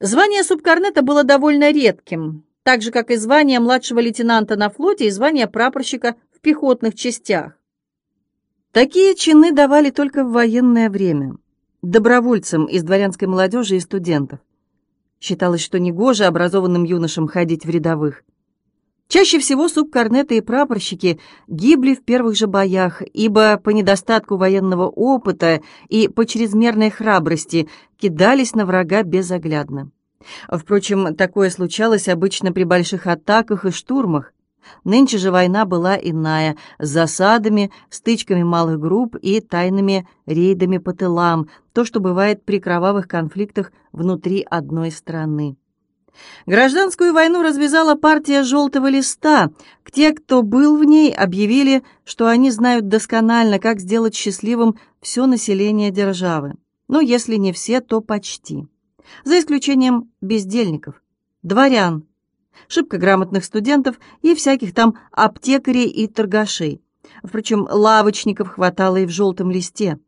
Звание субкорнета было довольно редким, так же, как и звание младшего лейтенанта на флоте и звание прапорщика в пехотных частях. Такие чины давали только в военное время, добровольцам из дворянской молодежи и студентов. Считалось, что негоже образованным юношам ходить в рядовых. Чаще всего субкорнеты и прапорщики гибли в первых же боях, ибо по недостатку военного опыта и по чрезмерной храбрости кидались на врага безоглядно. Впрочем, такое случалось обычно при больших атаках и штурмах. Нынче же война была иная, с засадами, стычками малых групп и тайными рейдами по тылам, то, что бывает при кровавых конфликтах внутри одной страны. Гражданскую войну развязала партия «желтого листа». Те, кто был в ней, объявили, что они знают досконально, как сделать счастливым все население державы. Но если не все, то почти. За исключением бездельников, дворян, шибко грамотных студентов и всяких там аптекарей и торгашей. Впрочем, лавочников хватало и в «желтом листе».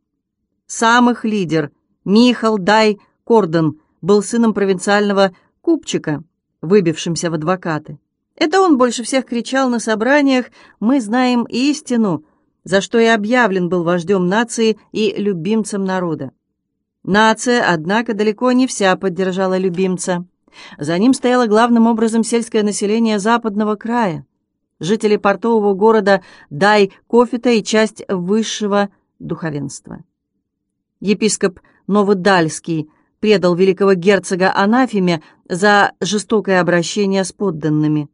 Сам их лидер, Михал Дай Кордон, был сыном провинциального купчика, выбившимся в адвокаты. Это он больше всех кричал на собраниях «Мы знаем истину», за что и объявлен был вождем нации и любимцем народа. Нация, однако, далеко не вся поддержала любимца. За ним стояло главным образом сельское население западного края, жители портового города Дай-Кофита и часть высшего духовенства. Епископ Новодальский предал великого герцога анафеме за жестокое обращение с подданными.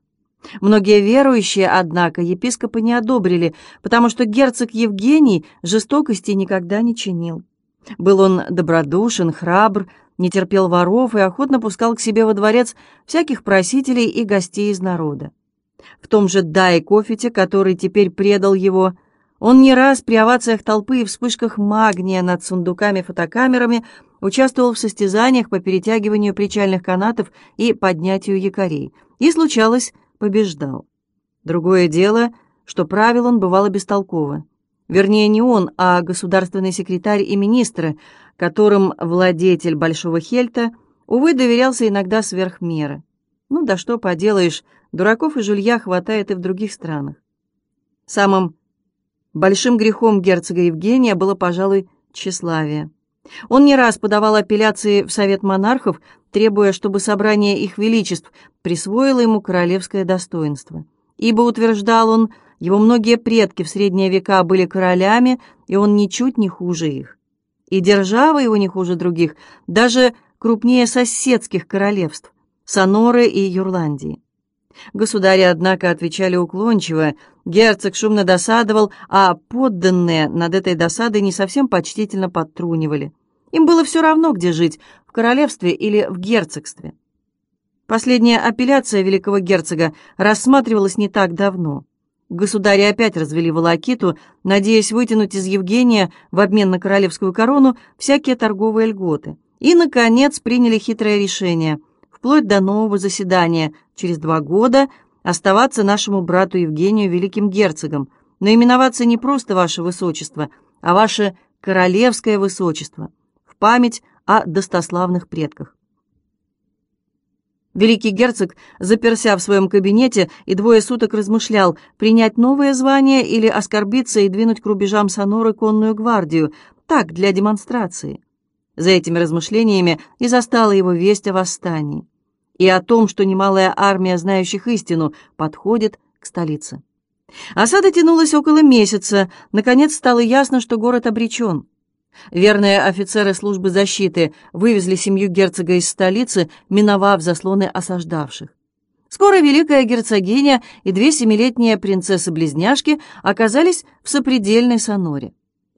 Многие верующие, однако, епископа не одобрили, потому что герцог Евгений жестокости никогда не чинил. Был он добродушен, храбр, не терпел воров и охотно пускал к себе во дворец всяких просителей и гостей из народа. В том же Дай Кофете, который теперь предал его, он не раз при овациях толпы и вспышках магния над сундуками-фотокамерами участвовал в состязаниях по перетягиванию причальных канатов и поднятию якорей, и, случалось, побеждал. Другое дело, что правил он бывало бестолково. Вернее, не он, а государственный секретарь и министры, которым владетель Большого Хельта, увы, доверялся иногда сверх меры. Ну да что поделаешь, дураков и жулья хватает и в других странах. Самым большим грехом герцога Евгения было, пожалуй, тщеславие. Он не раз подавал апелляции в Совет монархов, требуя, чтобы собрание их величеств присвоило ему королевское достоинство. Ибо, утверждал он, его многие предки в средние века были королями, и он ничуть не хуже их. И держава его не хуже других, даже крупнее соседских королевств, Соноры и Юрландии. Государи, однако, отвечали уклончиво, герцог шумно досадовал, а подданные над этой досадой не совсем почтительно подтрунивали. Им было все равно, где жить, в королевстве или в герцогстве. Последняя апелляция великого герцога рассматривалась не так давно. Государи опять развели волокиту, надеясь вытянуть из Евгения в обмен на королевскую корону всякие торговые льготы. И, наконец, приняли хитрое решение, вплоть до нового заседания, через два года оставаться нашему брату Евгению великим герцогом, но именоваться не просто ваше высочество, а ваше королевское высочество, в память о достославных предках. Великий герцог, заперся в своем кабинете, и двое суток размышлял, принять новое звание или оскорбиться и двинуть к рубежам Соноры конную гвардию, так, для демонстрации. За этими размышлениями и застала его весть о восстании и о том, что немалая армия знающих истину подходит к столице. Осада тянулась около месяца, наконец стало ясно, что город обречен. Верные офицеры службы защиты вывезли семью герцога из столицы, миновав заслоны осаждавших. Скоро великая герцогиня и две семилетние принцессы-близняшки оказались в сопредельной соноре.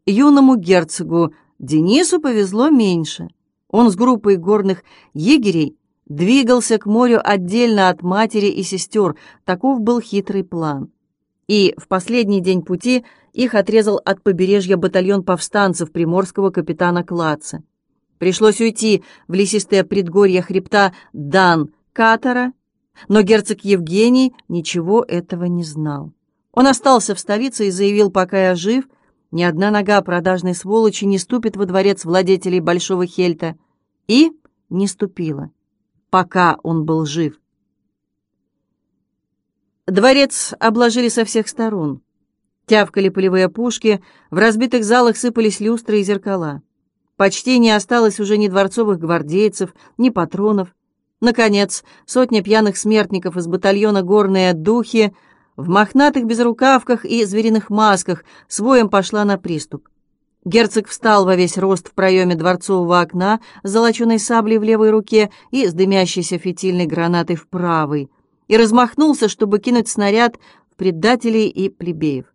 Юному герцогу Денису повезло меньше. Он с группой горных егерей двигался к морю отдельно от матери и сестер, таков был хитрый план. И в последний день пути их отрезал от побережья батальон повстанцев приморского капитана Клаца. Пришлось уйти в лесистое предгорье хребта Дан Катара, но герцог Евгений ничего этого не знал. Он остался в столице и заявил, пока я жив, ни одна нога продажной сволочи не ступит во дворец владетелей Большого Хельта. И не ступила. Пока он был жив. Дворец обложили со всех сторон. Тявкали полевые пушки, в разбитых залах сыпались люстры и зеркала. Почти не осталось уже ни дворцовых гвардейцев, ни патронов. Наконец, сотня пьяных смертников из батальона «Горные духи» в мохнатых безрукавках и звериных масках с воем пошла на приступ. Герцог встал во весь рост в проеме дворцового окна с золоченой саблей в левой руке и с дымящейся фитильной гранатой в правой, и размахнулся, чтобы кинуть снаряд в предателей и плебеев.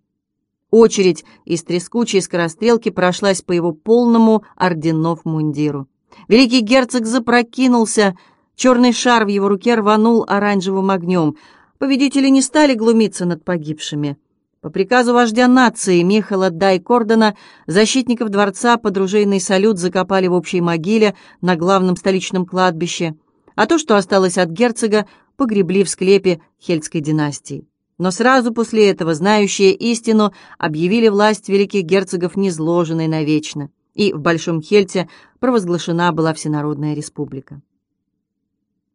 Очередь из трескучей скорострелки прошлась по его полному орденов мундиру. Великий герцог запрокинулся, черный шар в его руке рванул оранжевым огнем. Победители не стали глумиться над погибшими. По приказу вождя нации Михала Дайкордона защитников дворца под ружейный салют закопали в общей могиле на главном столичном кладбище, а то, что осталось от герцога, погребли в склепе Хельтской династии. Но сразу после этого знающие истину объявили власть великих герцогов незложенной навечно, и в Большом Хельте провозглашена была Всенародная республика.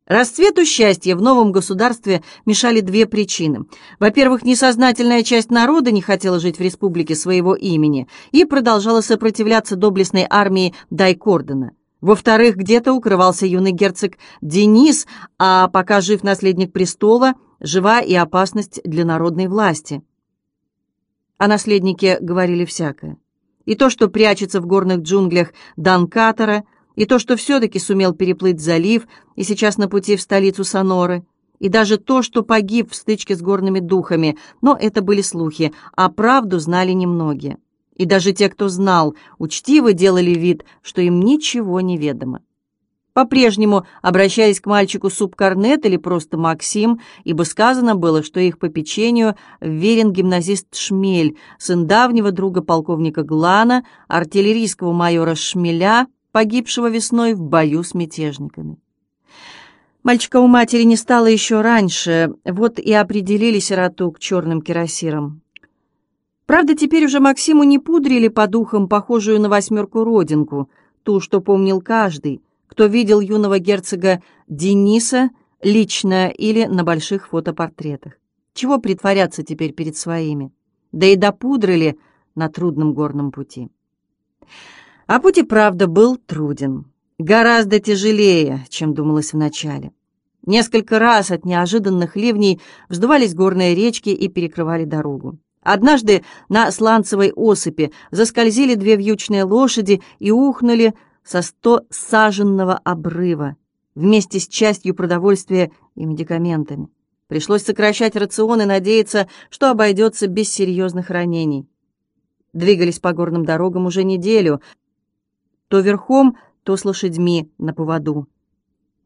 Расцвету счастья в новом государстве мешали две причины. Во-первых, несознательная часть народа не хотела жить в республике своего имени и продолжала сопротивляться доблестной армии Дайкордена. Во-вторых, где-то укрывался юный герцог Денис, а пока жив наследник престола, жива и опасность для народной власти. О наследнике говорили всякое. И то, что прячется в горных джунглях Данкатора – и то, что все-таки сумел переплыть залив и сейчас на пути в столицу Соноры, и даже то, что погиб в стычке с горными духами, но это были слухи, а правду знали немногие. И даже те, кто знал, учтиво делали вид, что им ничего не ведомо. По-прежнему обращаясь к мальчику Субкорнет или просто Максим, ибо сказано было, что их по печенью верен гимназист Шмель, сын давнего друга полковника Глана, артиллерийского майора Шмеля, погибшего весной в бою с мятежниками. Мальчика у матери не стало еще раньше, вот и определили сироту к черным кирасирам. Правда, теперь уже Максиму не пудрили по духам похожую на восьмерку родинку, ту, что помнил каждый, кто видел юного герцога Дениса лично или на больших фотопортретах. Чего притворяться теперь перед своими? Да и допудрили на трудном горном пути. А путь и правда был труден. Гораздо тяжелее, чем думалось вначале. Несколько раз от неожиданных ливней вздувались горные речки и перекрывали дорогу. Однажды на сланцевой осыпи заскользили две вьючные лошади и ухнули со сто саженного обрыва вместе с частью продовольствия и медикаментами. Пришлось сокращать рацион и надеяться, что обойдется без серьезных ранений. Двигались по горным дорогам уже неделю, то верхом, то с лошадьми на поводу.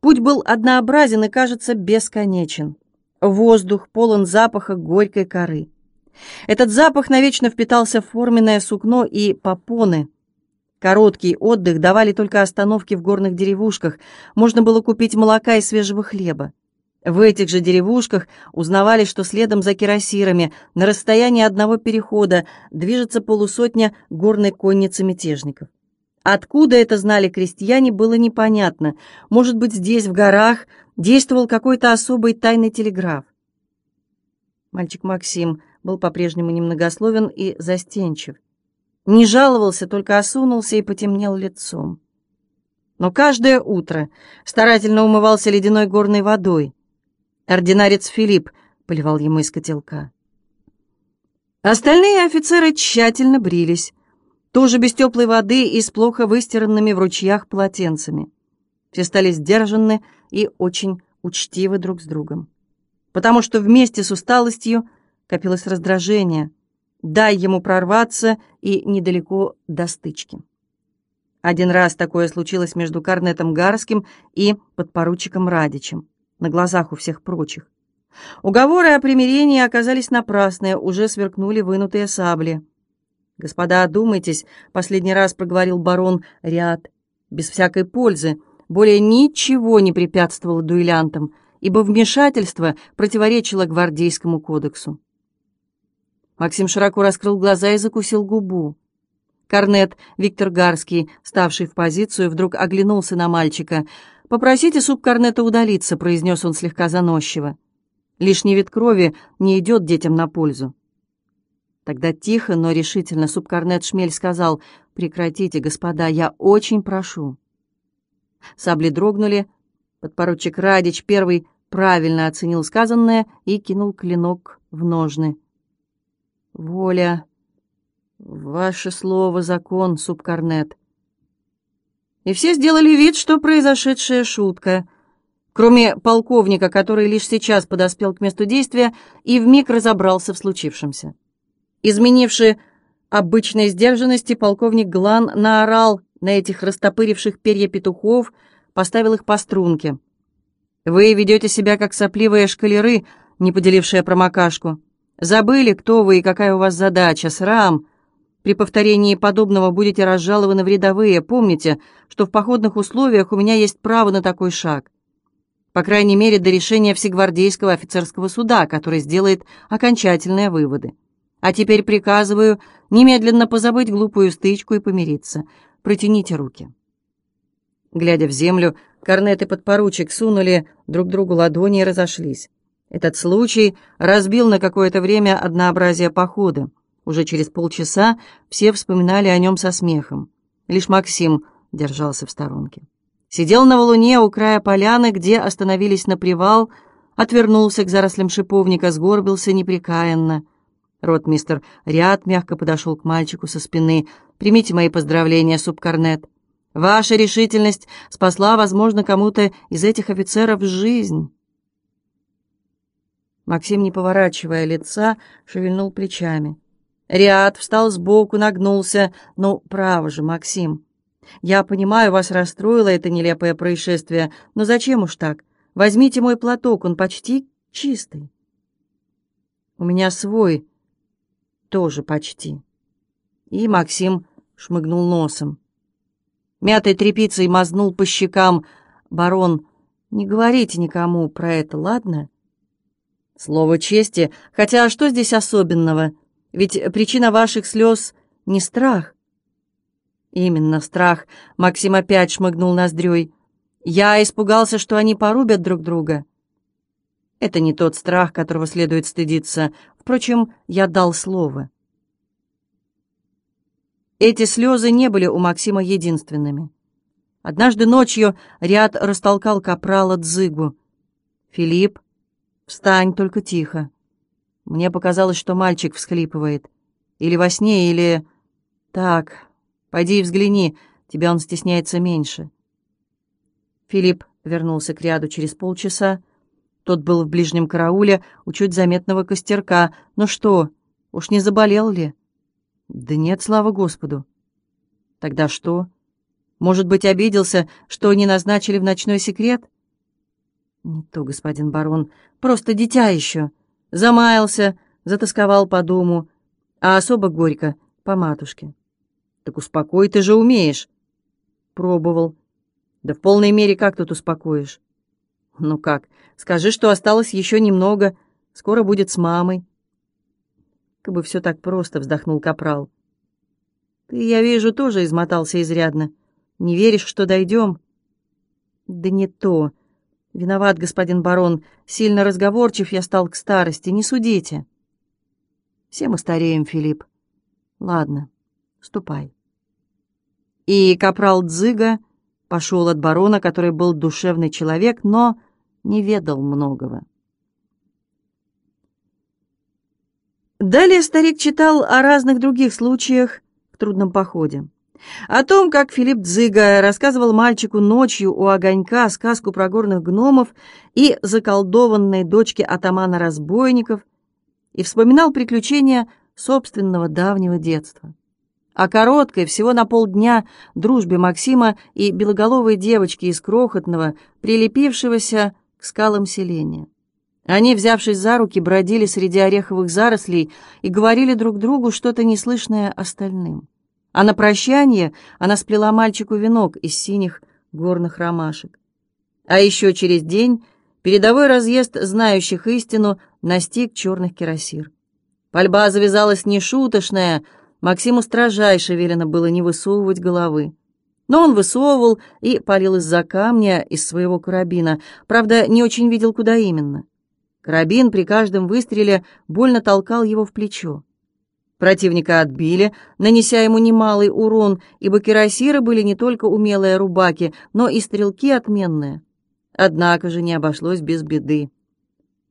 Путь был однообразен и, кажется, бесконечен. Воздух полон запаха горькой коры. Этот запах навечно впитался в форменное сукно и попоны. Короткий отдых давали только остановки в горных деревушках. Можно было купить молока и свежего хлеба. В этих же деревушках узнавали, что следом за кирасирами на расстоянии одного перехода движется полусотня горной конницы мятежников. Откуда это знали крестьяне, было непонятно. Может быть, здесь, в горах, действовал какой-то особый тайный телеграф. Мальчик Максим был по-прежнему немногословен и застенчив. Не жаловался, только осунулся и потемнел лицом. Но каждое утро старательно умывался ледяной горной водой. Ординарец Филипп поливал ему из котелка. Остальные офицеры тщательно брились тоже без теплой воды и с плохо выстиранными в ручьях полотенцами. Все стали сдержанны и очень учтивы друг с другом. Потому что вместе с усталостью копилось раздражение. Дай ему прорваться и недалеко до стычки. Один раз такое случилось между Корнетом Гарским и подпоручиком Радичем, на глазах у всех прочих. Уговоры о примирении оказались напрасные, уже сверкнули вынутые сабли. «Господа, одумайтесь», — последний раз проговорил барон Ряд, без всякой пользы. Более ничего не препятствовало дуэлянтам, ибо вмешательство противоречило гвардейскому кодексу. Максим широко раскрыл глаза и закусил губу. Корнет Виктор Гарский, ставший в позицию, вдруг оглянулся на мальчика. «Попросите субкорнета удалиться», — произнес он слегка заносчиво. «Лишний вид крови не идет детям на пользу». Тогда тихо, но решительно субкорнет Шмель сказал, «Прекратите, господа, я очень прошу». Сабли дрогнули. Подпоручик Радич первый правильно оценил сказанное и кинул клинок в ножны. «Воля, ваше слово — закон, субкорнет». И все сделали вид, что произошедшая шутка. Кроме полковника, который лишь сейчас подоспел к месту действия и вмиг разобрался в случившемся. Изменивший обычной сдержанности, полковник Глан наорал на этих растопыривших перья петухов, поставил их по струнке. «Вы ведете себя, как сопливые шкалеры, не поделившие промокашку. Забыли, кто вы и какая у вас задача, срам. При повторении подобного будете разжалованы в рядовые. Помните, что в походных условиях у меня есть право на такой шаг. По крайней мере, до решения Всегвардейского офицерского суда, который сделает окончательные выводы. А теперь приказываю немедленно позабыть глупую стычку и помириться. Протяните руки». Глядя в землю, корнет и подпоручик сунули друг другу ладони и разошлись. Этот случай разбил на какое-то время однообразие похода. Уже через полчаса все вспоминали о нем со смехом. Лишь Максим держался в сторонке. Сидел на валуне у края поляны, где остановились на привал, отвернулся к зарослям шиповника, сгорбился непрекаянно. Ротмистер Ряд мягко подошел к мальчику со спины. «Примите мои поздравления, субкорнет. Ваша решительность спасла, возможно, кому-то из этих офицеров жизнь». Максим, не поворачивая лица, шевельнул плечами. Ряд встал сбоку, нагнулся. «Ну, право же, Максим. Я понимаю, вас расстроило это нелепое происшествие, но зачем уж так? Возьмите мой платок, он почти чистый». «У меня свой», тоже почти. И Максим шмыгнул носом. Мятой тряпицей мазнул по щекам. «Барон, не говорите никому про это, ладно?» Слово чести, хотя что здесь особенного? Ведь причина ваших слез не страх. Именно страх. Максим опять шмыгнул ноздрёй. Я испугался, что они порубят друг друга. Это не тот страх, которого следует стыдиться. Впрочем, я дал слово. Эти слезы не были у Максима единственными. Однажды ночью ряд растолкал капрала Дзыгу. «Филипп, встань, только тихо». Мне показалось, что мальчик всхлипывает. Или во сне, или... Так, пойди и взгляни, тебя он стесняется меньше. Филипп вернулся к ряду через полчаса. Тот был в ближнем карауле у чуть заметного костерка. Ну что, уж не заболел ли? Да нет, слава Господу. Тогда что? Может быть, обиделся, что не назначили в ночной секрет? Не то, господин барон, просто дитя еще. Замаялся, затасковал по дому, а особо горько по матушке. Так успокой, ты же умеешь. Пробовал. Да в полной мере как тут успокоишь? Ну как, скажи, что осталось еще немного, скоро будет с мамой. Как бы все так просто, вздохнул Капрал. Ты, я вижу, тоже измотался изрядно. Не веришь, что дойдем? Да не то. Виноват, господин барон. Сильно разговорчив я стал к старости. Не судите. Все мы стареем, Филипп. Ладно, ступай. И капрал Дзыга пошел от барона, который был душевный человек, но не ведал многого. Далее старик читал о разных других случаях в трудном походе. О том, как Филипп Дзыга рассказывал мальчику ночью у огонька сказку про горных гномов и заколдованной дочке атамана разбойников, и вспоминал приключения собственного давнего детства. О короткой, всего на полдня, дружбе Максима и белоголовой девочки из крохотного, прилепившегося к скалам селения. Они, взявшись за руки, бродили среди ореховых зарослей и говорили друг другу что-то неслышное остальным. А на прощание она сплела мальчику венок из синих горных ромашек. А еще через день передовой разъезд знающих истину настиг черных кирасир. Пальба завязалась нешуточная, Максиму строжайше велено было не высовывать головы. Но он высовывал и палил из-за камня из своего карабина, правда, не очень видел, куда именно. Карабин при каждом выстреле больно толкал его в плечо. Противника отбили, нанеся ему немалый урон, ибо кирасиры были не только умелые рубаки, но и стрелки отменные. Однако же не обошлось без беды.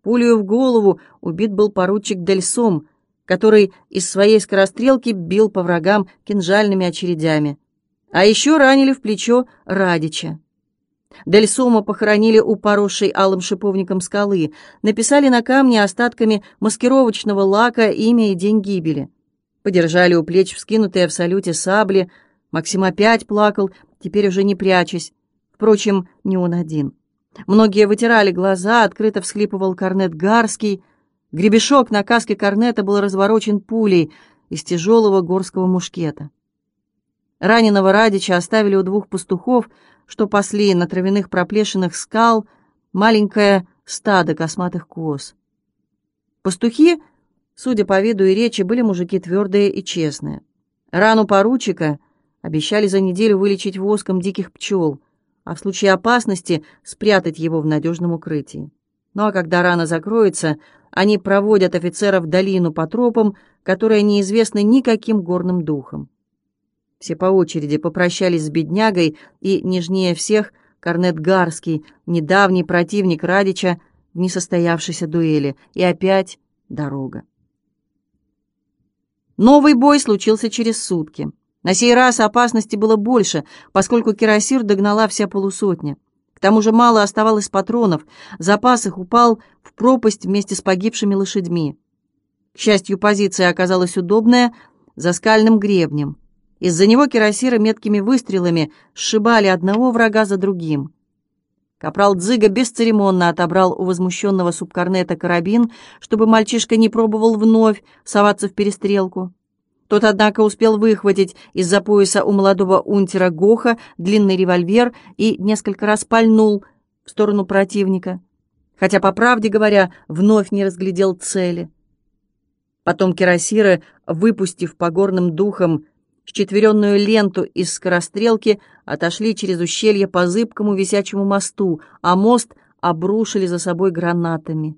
Пулю в голову убит был поручик Дельсом, который из своей скорострелки бил по врагам кинжальными очередями. А еще ранили в плечо Радича. Дель Сома похоронили у поросшей алым шиповником скалы, написали на камне остатками маскировочного лака имя и день гибели. Подержали у плеч вскинутые в салюте сабли. Максим опять плакал, теперь уже не прячась. Впрочем, не он один. Многие вытирали глаза, открыто всхлипывал корнет Гарский. Гребешок на каске корнета был разворочен пулей из тяжелого горского мушкета. Раненого Радича оставили у двух пастухов, что пасли на травяных проплешинах скал маленькое стадо косматых коз. Пастухи Судя по виду и речи, были мужики твердые и честные. Рану поручика обещали за неделю вылечить воском диких пчел, а в случае опасности спрятать его в надежном укрытии. Ну а когда рана закроется, они проводят офицеров в долину по тропам, которые неизвестны никаким горным духом. Все по очереди попрощались с беднягой, и, нежнее всех, Корнет Гарский, недавний противник Радича в несостоявшейся дуэли, и опять дорога. Новый бой случился через сутки. На сей раз опасности было больше, поскольку кирасир догнала вся полусотня. К тому же мало оставалось патронов, запас их упал в пропасть вместе с погибшими лошадьми. К счастью, позиция оказалась удобная, за скальным гребнем. Из-за него кирасиры меткими выстрелами сшибали одного врага за другим. Капрал Дзыга бесцеремонно отобрал у возмущенного субкорнета карабин, чтобы мальчишка не пробовал вновь соваться в перестрелку. Тот, однако, успел выхватить из-за пояса у молодого унтера Гоха длинный револьвер и несколько раз пальнул в сторону противника, хотя, по правде говоря, вновь не разглядел цели. Потом кирасиры, выпустив по горным духам Счетверенную ленту из скорострелки отошли через ущелье по зыбкому висячему мосту, а мост обрушили за собой гранатами.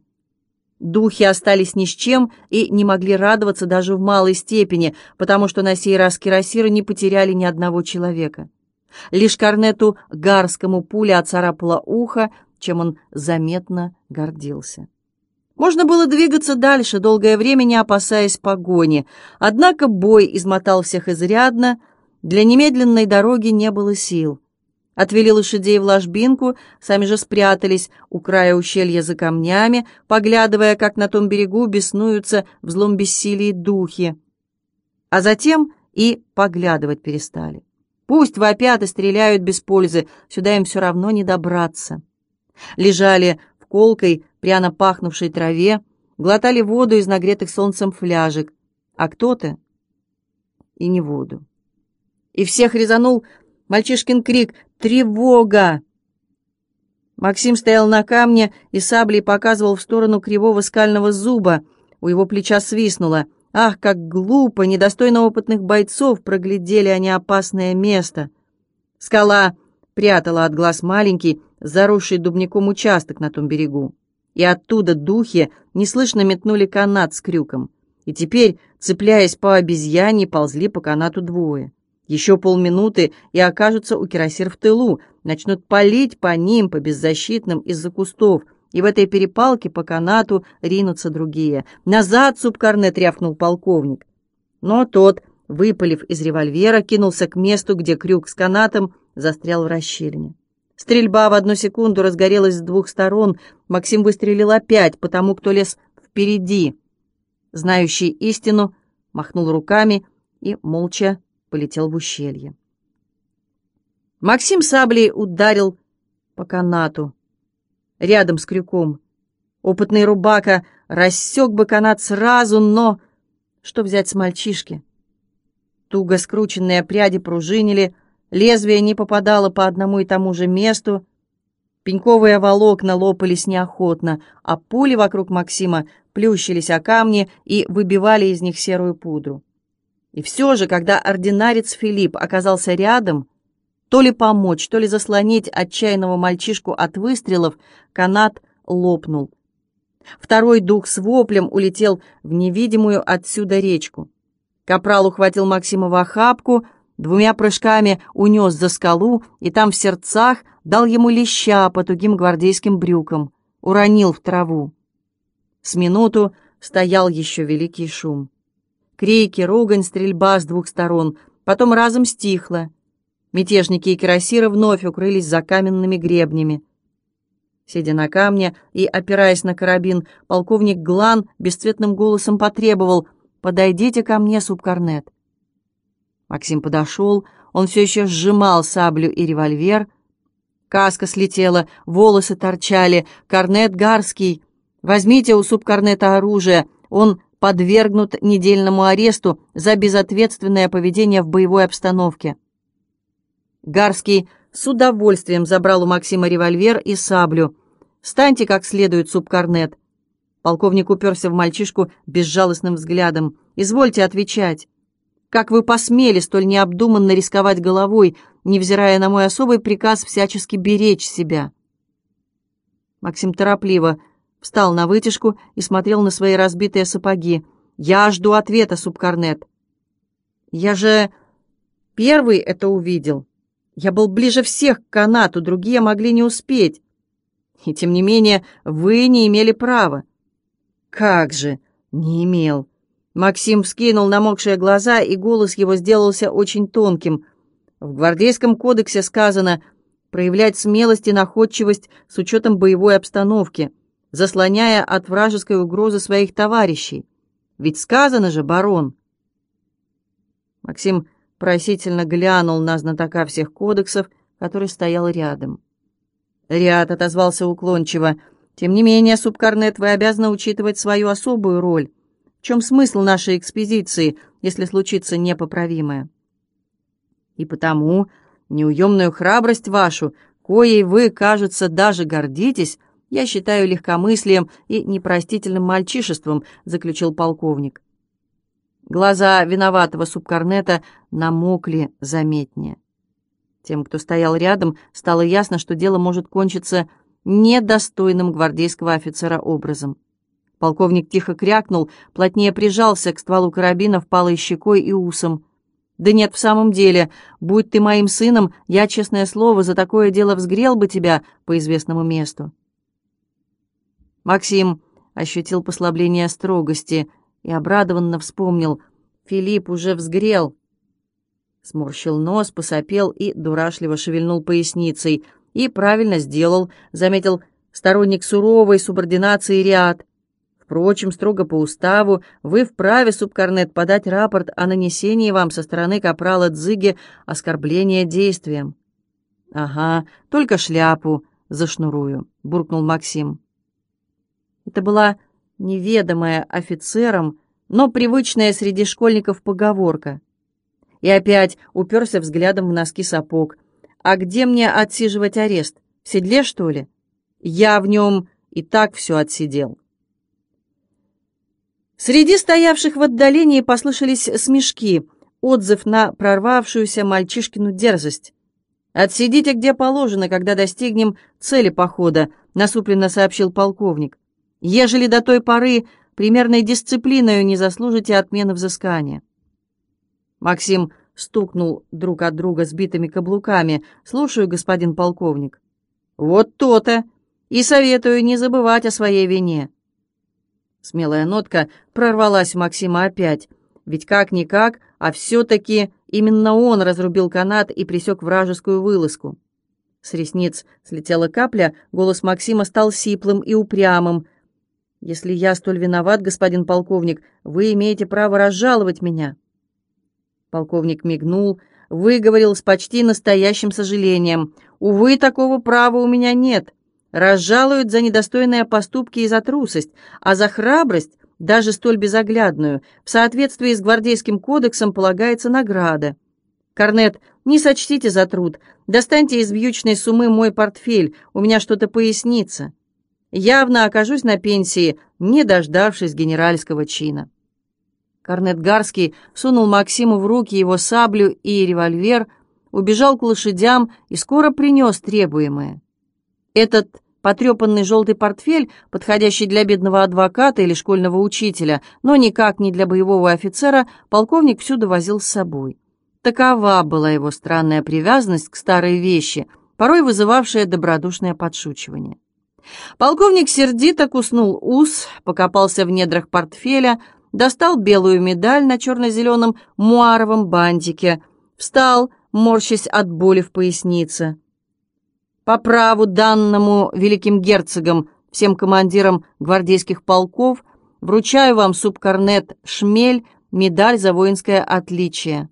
Духи остались ни с чем и не могли радоваться даже в малой степени, потому что на сей раз кирасиры не потеряли ни одного человека. Лишь корнету Гарскому пуля оцарапала ухо, чем он заметно гордился. Можно было двигаться дальше, долгое время не опасаясь погони. Однако бой измотал всех изрядно, для немедленной дороги не было сил. Отвели лошадей в ложбинку, сами же спрятались у края ущелья за камнями, поглядывая, как на том берегу беснуются в злом бессилии духи. А затем и поглядывать перестали. Пусть вопят и стреляют без пользы, сюда им все равно не добраться. Лежали колкой, пряно пахнувшей траве, глотали воду из нагретых солнцем фляжек, а кто-то и не воду. И всех резанул мальчишкин крик «Тревога!». Максим стоял на камне и саблей показывал в сторону кривого скального зуба. У его плеча свистнуло. Ах, как глупо, недостойно опытных бойцов проглядели они опасное место. Скала прятала от глаз маленький, заросший дубником участок на том берегу и оттуда духи неслышно метнули канат с крюком. И теперь, цепляясь по обезьяне, ползли по канату двое. Еще полминуты, и окажутся у кирасир в тылу, начнут палить по ним, по беззащитным из-за кустов, и в этой перепалке по канату ринутся другие. «Назад!» — субкарнет рявкнул полковник. Но тот, выпалив из револьвера, кинулся к месту, где крюк с канатом застрял в расщелине. Стрельба в одну секунду разгорелась с двух сторон. Максим выстрелил опять, потому кто лез впереди. Знающий истину махнул руками и молча полетел в ущелье. Максим саблей ударил по канату, рядом с крюком. Опытный рубака рассек бы канат сразу, но... Что взять с мальчишки? Туго скрученные пряди пружинили, Лезвие не попадало по одному и тому же месту. Пеньковые волокна лопались неохотно, а пули вокруг Максима плющились о камни и выбивали из них серую пудру. И все же, когда ординарец Филипп оказался рядом, То ли помочь, то ли заслонить отчаянного мальчишку от выстрелов, канат лопнул. Второй дух с воплем улетел в невидимую отсюда речку. Капрал ухватил Максима в охапку, двумя прыжками унес за скалу и там в сердцах дал ему леща по тугим гвардейским брюкам, уронил в траву. С минуту стоял еще великий шум. Крики, ругань, стрельба с двух сторон, потом разом стихло. Мятежники и кирасиры вновь укрылись за каменными гребнями. Сидя на камне и опираясь на карабин, полковник Глан бесцветным голосом потребовал «Подойдите ко мне, субкорнет». Максим подошел, он все еще сжимал саблю и револьвер. Каска слетела, волосы торчали. «Корнет Гарский! Возьмите у субкорнета оружие! Он подвергнут недельному аресту за безответственное поведение в боевой обстановке». Гарский с удовольствием забрал у Максима револьвер и саблю. «Станьте как следует, субкорнет». Полковник уперся в мальчишку безжалостным взглядом. «Извольте отвечать. Как вы посмели столь необдуманно рисковать головой, невзирая на мой особый приказ всячески беречь себя?» Максим торопливо встал на вытяжку и смотрел на свои разбитые сапоги. «Я жду ответа, субкорнет». «Я же первый это увидел». Я был ближе всех к канату, другие могли не успеть. И тем не менее, вы не имели права. Как же не имел. Максим вскинул намокшие глаза, и голос его сделался очень тонким. В гвардейском кодексе сказано проявлять смелость и находчивость с учетом боевой обстановки, заслоняя от вражеской угрозы своих товарищей. Ведь сказано же, барон. Максим просительно глянул на знатока всех кодексов, который стоял рядом. Ряд отозвался уклончиво. «Тем не менее, субкорнет, вы обязаны учитывать свою особую роль. Чем смысл нашей экспедиции, если случится непоправимое?» «И потому неуемную храбрость вашу, коей вы, кажется, даже гордитесь, я считаю легкомыслием и непростительным мальчишеством», — заключил полковник. Глаза виноватого субкорнета намокли заметнее. Тем, кто стоял рядом, стало ясно, что дело может кончиться недостойным гвардейского офицера образом. Полковник тихо крякнул, плотнее прижался к стволу карабина впалой щекой и усом. «Да нет, в самом деле, будь ты моим сыном, я, честное слово, за такое дело взгрел бы тебя по известному месту». Максим ощутил послабление строгости — и обрадованно вспомнил. Филипп уже взгрел. Сморщил нос, посопел и дурашливо шевельнул поясницей. И правильно сделал, заметил сторонник суровой субординации Риад. Впрочем, строго по уставу, вы вправе, субкорнет, подать рапорт о нанесении вам со стороны капрала Дзыги оскорбления действием. «Ага, только шляпу зашнурую», — буркнул Максим. Это была неведомая офицерам, но привычная среди школьников поговорка. И опять уперся взглядом в носки сапог. «А где мне отсиживать арест? В седле, что ли? Я в нем и так все отсидел». Среди стоявших в отдалении послышались смешки, отзыв на прорвавшуюся мальчишкину дерзость. «Отсидите, где положено, когда достигнем цели похода», — насупленно сообщил полковник ежели до той поры примерной дисциплиною не заслужите отмены взыскания. Максим стукнул друг от друга сбитыми каблуками. «Слушаю, господин полковник». «Вот то-то! И советую не забывать о своей вине». Смелая нотка прорвалась у Максима опять. Ведь как-никак, а все-таки именно он разрубил канат и пресек вражескую вылазку. С ресниц слетела капля, голос Максима стал сиплым и упрямым. Если я столь виноват, господин полковник, вы имеете право разжаловать меня. Полковник мигнул, выговорил с почти настоящим сожалением. Увы, такого права у меня нет. Разжалуют за недостойные поступки и за трусость, а за храбрость, даже столь безоглядную, в соответствии с гвардейским кодексом полагается награда. Корнет, не сочтите за труд. Достаньте из вьючной суммы мой портфель, у меня что-то пояснится явно окажусь на пенсии, не дождавшись генеральского чина. Корнет Гарский сунул Максиму в руки его саблю и револьвер, убежал к лошадям и скоро принес требуемое. Этот потрепанный желтый портфель, подходящий для бедного адвоката или школьного учителя, но никак не для боевого офицера, полковник всюду возил с собой. Такова была его странная привязанность к старой вещи, порой вызывавшая добродушное подшучивание. Полковник сердито куснул ус, покопался в недрах портфеля, достал белую медаль на черно-зеленом муаровом бантике, встал, морщась от боли в пояснице. По праву данному великим герцогам, всем командирам гвардейских полков, вручаю вам субкорнет «Шмель», медаль за воинское отличие.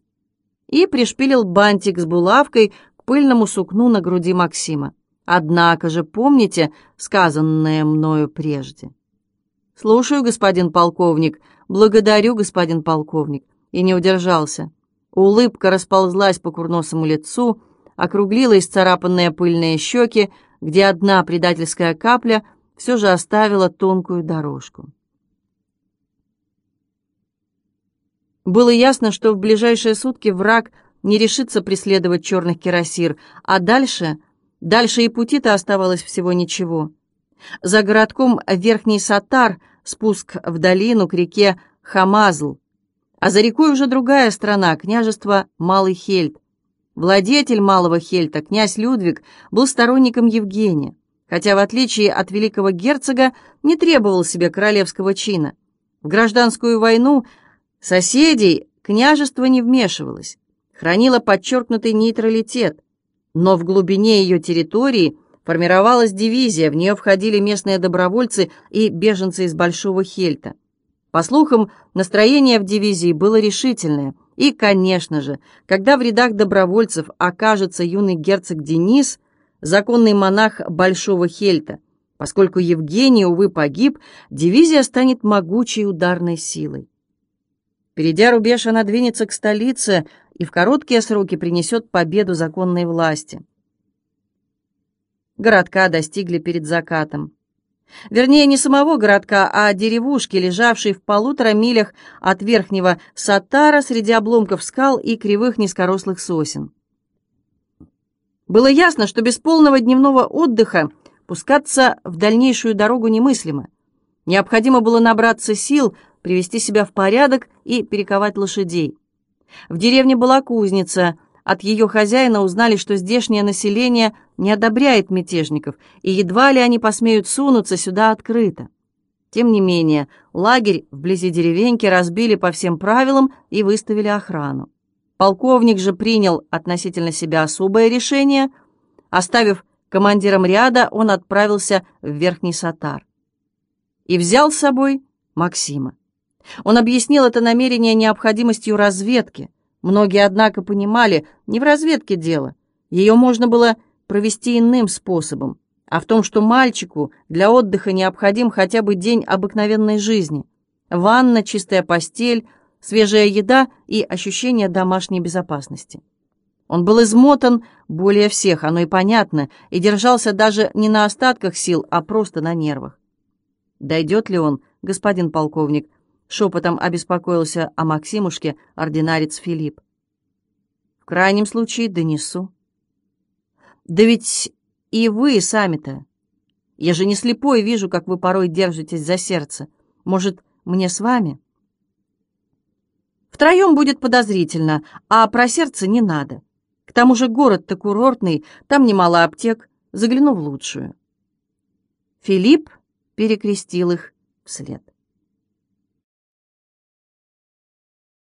И пришпилил бантик с булавкой к пыльному сукну на груди Максима. Однако же помните сказанное мною прежде. «Слушаю, господин полковник. Благодарю, господин полковник». И не удержался. Улыбка расползлась по курносому лицу, округлила исцарапанные пыльные щеки, где одна предательская капля все же оставила тонкую дорожку. Было ясно, что в ближайшие сутки враг не решится преследовать черных кирасир, а дальше, дальше и пути-то оставалось всего ничего. За городком Верхний Сатар спуск в долину к реке Хамазл, а за рекой уже другая страна, княжество Малый Хельт. Владетель Малого Хельта, князь Людвиг, был сторонником Евгения, хотя, в отличие от великого герцога, не требовал себе королевского чина. В гражданскую войну соседей княжество не вмешивалось, хранило подчеркнутый нейтралитет, но в глубине ее территории формировалась дивизия, в нее входили местные добровольцы и беженцы из Большого Хельта. По слухам, настроение в дивизии было решительное, и, конечно же, когда в рядах добровольцев окажется юный герцог Денис, законный монах Большого Хельта, поскольку Евгений, увы, погиб, дивизия станет могучей ударной силой. Перейдя рубеж, она двинется к столице и в короткие сроки принесет победу законной власти. Городка достигли перед закатом. Вернее, не самого городка, а деревушки, лежавшей в полутора милях от верхнего Сатара среди обломков скал и кривых низкорослых сосен. Было ясно, что без полного дневного отдыха пускаться в дальнейшую дорогу немыслимо. Необходимо было набраться сил, привести себя в порядок и перековать лошадей. В деревне была кузница — от ее хозяина узнали, что здешнее население не одобряет мятежников, и едва ли они посмеют сунуться сюда открыто. Тем не менее, лагерь вблизи деревеньки разбили по всем правилам и выставили охрану. Полковник же принял относительно себя особое решение. Оставив командиром ряда, он отправился в Верхний Сатар. И взял с собой Максима. Он объяснил это намерение необходимостью разведки – Многие, однако, понимали, не в разведке дело. Ее можно было провести иным способом, а в том, что мальчику для отдыха необходим хотя бы день обыкновенной жизни. Ванна, чистая постель, свежая еда и ощущение домашней безопасности. Он был измотан более всех, оно и понятно, и держался даже не на остатках сил, а просто на нервах. Дойдет ли он, господин полковник, Шепотом обеспокоился о Максимушке ординарец Филипп. В крайнем случае донесу. Да ведь и вы сами-то. Я же не слепой, вижу, как вы порой держитесь за сердце. Может, мне с вами? Втроем будет подозрительно, а про сердце не надо. К тому же город-то курортный, там немало аптек. Загляну в лучшую. Филипп перекрестил их вслед.